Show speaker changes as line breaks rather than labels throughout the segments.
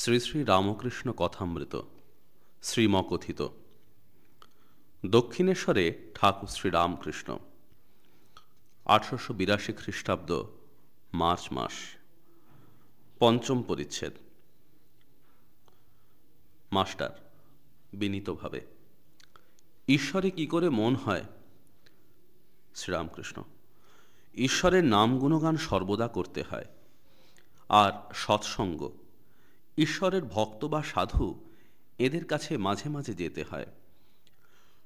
শ্রী শ্রী রামকৃষ্ণ কথামৃত, শ্রীমকথিত। দক্ষিণেশ্বরে ঠাকুর শ্রী রামকৃষ্ণ, আঠারোশো বিরাশি খ্রিস্টাব্দ, মার্চ মাস। পঞ্চম পরিচ্ছেদ। মাস্টার, বিনীতভাবে, ঈশ্বরে কি করে মন হয়? শ্রীরামকৃষ্ণ ঈশ্বরের নাম গুণগান সর্বদা করতে হয়। আর সৎসঙ্গ ঈশ্বরের ভক্ত বা সাধু এদের কাছে মাঝে মাঝে যেতে হয়।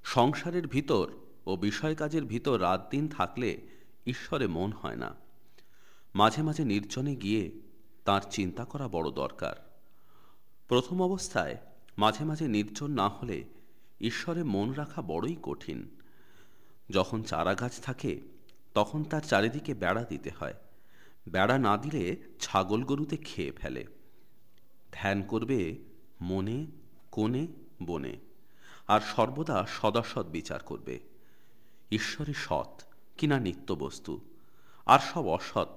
সংসারের ভিতর ও বিষয় কাজের ভিতর রাত দিন থাকলে ঈশ্বরে মন হয় না। মাঝে মাঝে নির্জনে গিয়ে তার চিন্তা করা বড় দরকার। প্রথম অবস্থায় মাঝে মাঝে নির্জন না হলে ঈশ্বরে মন রাখা বড়ই কঠিন। যখন চারা গাছ থাকে, তখন তার চারিদিকে বেড়া দিতে হয়। বেড়া না দিলে ছাগল গরুতে খেয়ে ফেলে। ধ্যান করবে মনে, কোণে, বনে, আর সর্বদা সদাসৎ বিচার করবে। ঈশ্বরী সৎ, কিনা নিত্য বস্তু, আর সব অসৎ,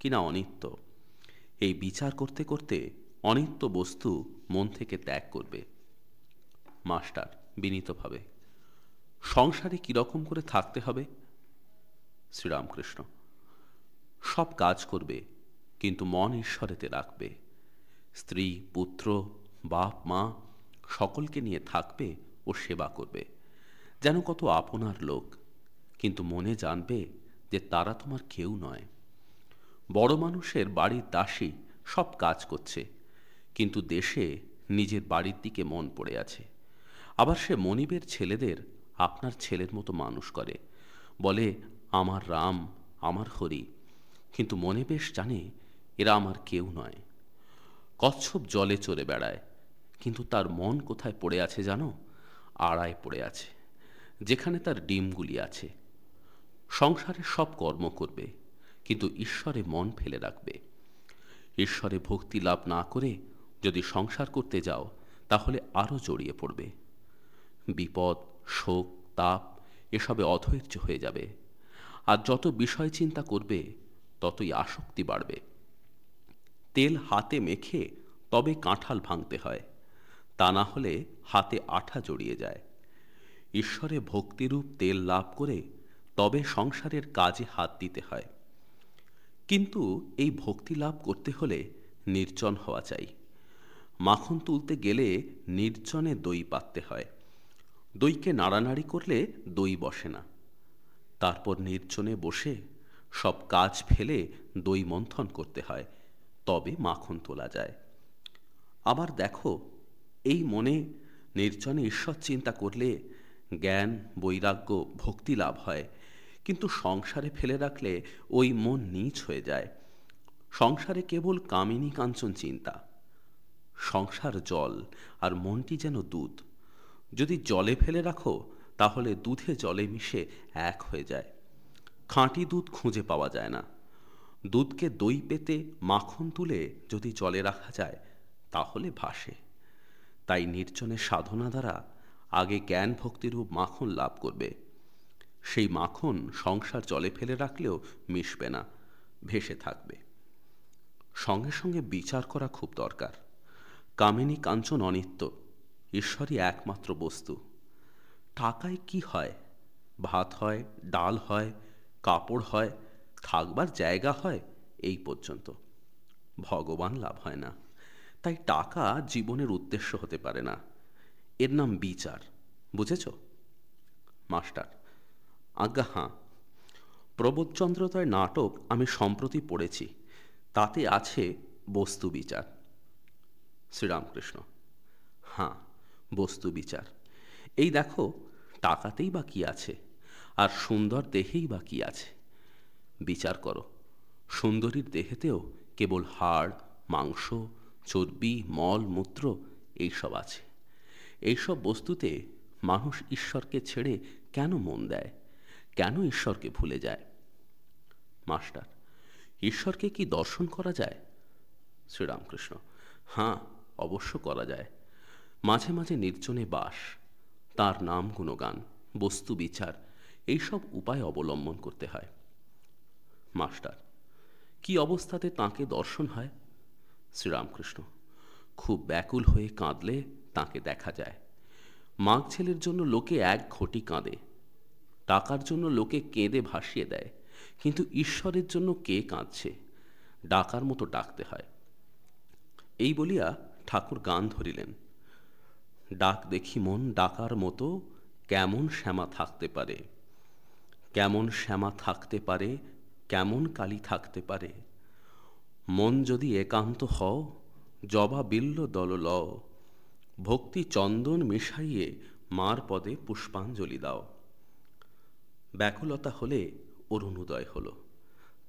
কিনা অনিত্য। এই বিচার করতে করতে অনিত্য বস্তু মন থেকে ত্যাগ করবে। মাস্টার, বিনীতভাবে, সংসারে কীরকম করে থাকতে হবে? শ্রীরামকৃষ্ণ, সব কাজ করবে, কিন্তু মন ঈশ্বরেতে রাখবে। স্ত্রী, পুত্র, বাপ, মা সকলকে নিয়ে থাকবে ও সেবা করবে। যেন কত আপনার লোক, কিন্তু মনে জানবে যে তারা তোমার কেউ নয়। বড় মানুষের বাড়ির দাসী সব কাজ করছে, কিন্তু দেশে নিজের বাড়ির দিকে মন পড়ে আছে। আবার সে মনিবের ছেলেদের আপনার ছেলের মতো মানুষ করে। বলে, আমার রাম, আমার হরি। কিন্তু মনে বেশ জানে এরা আমার কেউ নয়। কচ্ছপ জলে চড়ে বেড়ায়। কিন্তু তার মন কোথায় পড়ে আছে জানো? আড়ায় পড়ে আছে, যেখানে তার ডিমগুলি আছে। সংসারে সব কর্ম করবে, কিন্তু ঈশ্বরে মন ফেলে রাখবে। ঈশ্বরে ভক্তি লাভ না করে যদি সংসার করতে যাও, তাহলে আরও জড়িয়ে পড়বে। বিপদ, শোক, তাপ এসবে অধৈর্য হয়ে যাবে। আর যত বিষয় চিন্তা করবে, ততই আসক্তি বাড়বে। তেল হাতে মেখে তবে কাঁঠাল ভাঙতে হয়। তা না হলে হাতে আঠা জড়িয়ে যায়। ঈশ্বরে ভক্তিরূপ তেল লাভ করে তবে সংসারের কাজে হাত দিতে হয়। কিন্তু এই ভক্তি লাভ করতে হলে নির্জন হওয়া চাই। মাখন তুলতে গেলে নির্জনে দই পাততে হয়। দইকে নাড়ানাড়ি করলে দই বসে না। তারপর নির্জনে বসে সব কাজ ফেলে দই মন্থন করতে হয়। তবে মাখন তোলা যায়। আবার দেখো, এই মনে নির্জনে ঈশ্বর চিন্তা করলে জ্ঞান, বৈরাগ্য, ভক্তি লাভ হয়, কিন্তু সংসারে ফেলে রাখলে ওই মন নিচ হয়ে যায়। সংসারে কেবল কামিনী কাঞ্চন চিন্তা। সংসার জল আর মনটি যেন দুধ। যদি জলে ফেলে রাখো, তাহলে দুধে জলে মিশে এক হয়ে যায়। খাঁটি দুধ খুঁজে পাওয়া যায় না। দুধকে দই পেতে মাখন তুলে যদি জলে রাখা যায়, তাহলে ভাসে। তাই নির্জনের সাধনা দ্বারা আগে জ্ঞান ভক্তিরূপ মাখন লাভ করবে। সেই মাখন সংসার জলে ফেলে রাখলেও মিশবে না, ভেসে থাকবে। সঙ্গে সঙ্গে বিচার করা খুব দরকার। কামিনী কাঞ্চন অনিত্য, ঈশ্বরই একমাত্র বস্তু। টাকায় কি হয়? ভাত হয়, ডাল হয়, কাপড় হয় থাকবার জায়গা হয় এই পর্যন্ত। ভগবান লাভ হয় না। তাই টাকা জীবনের উদ্দেশ্য হতে পারে না। এর নাম বিচার, বুঝেছ? মাস্টার, আজ্ঞা, হাঁ। প্রবোধচন্দ্রতয় নাটক আমি সম্প্রতি পড়েছি। তাতে আছে বস্তু বিচার। শ্রীরামকৃষ্ণ, হাঁ, বস্তু বিচার। এই দেখো, টাকাতেই বা কি আছে? আর সুন্দর দেহেই বা কি আছে? বিচার করো। সুন্দরীর দেহেতেও কেবল হাড়, মাংস, চর্বি, মল, মূত্র এইসব আছে। এইসব বস্তুতে মানুষ ঈশ্বরকে ছেড়ে কেন মন দেয়? কেন ঈশ্বরকে ভুলে যায়? মাস্টার, ঈশ্বরকে কি দর্শন করা যায়? শ্রীরামকৃষ্ণ হাঁ অবশ্য করা যায়। মাঝে মাঝে নির্জনে বাস, তার নাম গুণগান, বস্তু বিচার, এইসব উপায় অবলম্বন করতে হয়। মাস্টার। কি অবস্থাতে তাকে দর্শন হয়? শ্রীরামকৃষ্ণ। খুব ব্যাকুল হয়ে কাঁদলে তাকে দেখা যায়। মাঘ ছেলের জন্য লোকে এক ঘটি কাঁদে। টাকার জন্য লোকে কেঁদে ভাসিয়ে দেয়। কিন্তু ঈশ্বরের জন্য কে কাঁদছে? ডাকার মতো ডাকতে হয়। এই বলিয়া ঠাকুর গান ধরিলেন। ডাক দেখি মন ডাকার মতো কেমন শ্যামা থাকতে পারে? কেমন শ্যামা থাকতে পারে কেমন কালী থাকতে পারে? মন যদি একান্ত হও, জবা বিল্ল দল লও। ভক্তি চন্দন মিশাইয়ে মার পদে পুষ্পাঞ্জলি দাও। ব্যাকুলতা হলে অরুণোদয় হল।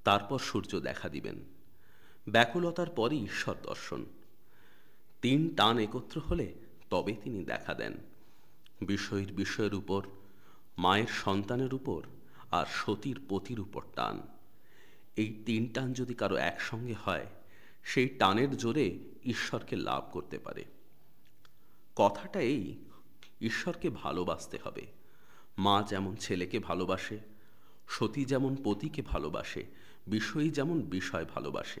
তারপর সূর্য দেখা দিবেন। ব্যাকুলতার পরই ঈশ্বর দর্শন। তিন টান একত্র হলে তবে তিনি দেখা দেন। বিষয়ের বিষয়ের উপর, মায়ের সন্তানের উপর আর সতীর পতির উপর টান। এই তিন টান যদি কারও একসঙ্গে হয়, সেই টানের জোরে ঈশ্বরকে লাভ করতে পারে। কথাটা এই, ঈশ্বরকে ভালোবাসতে হবে। মা যেমন ছেলেকে ভালোবাসে, সতী যেমন পতিকে ভালোবাসে, বিষয়ী যেমন বিষয় ভালোবাসে।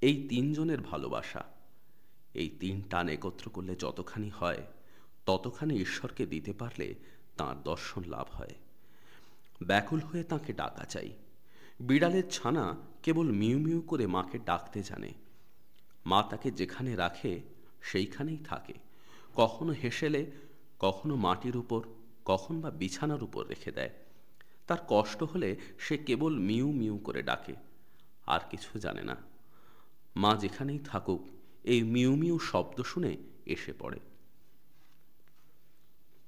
এই তিনজনের ভালোবাসা, এই তিন টান একত্র করলে যতখানি হয়, ততখানি ঈশ্বরকে দিতে পারলে তাঁর দর্শন লাভ হয়। ব্যাকুল হয়ে তাকে ডাকা চাই। বিড়ালের ছানা কেবল মিউ মিউ করে মাকে ডাকতে জানে। মা তাকে যেখানে রাখে, সেইখানেই থাকে। কখনো হেসেলে, কখনো মাটির উপর, কখন বা বিছানার উপর রেখে দেয়। তার কষ্ট হলে সে কেবল মিউ মিউ করে ডাকে, আর কিছু জানে না। মা যেখানেই থাকুক, এই মিউ মিউ শব্দ শুনে এসে পড়ে।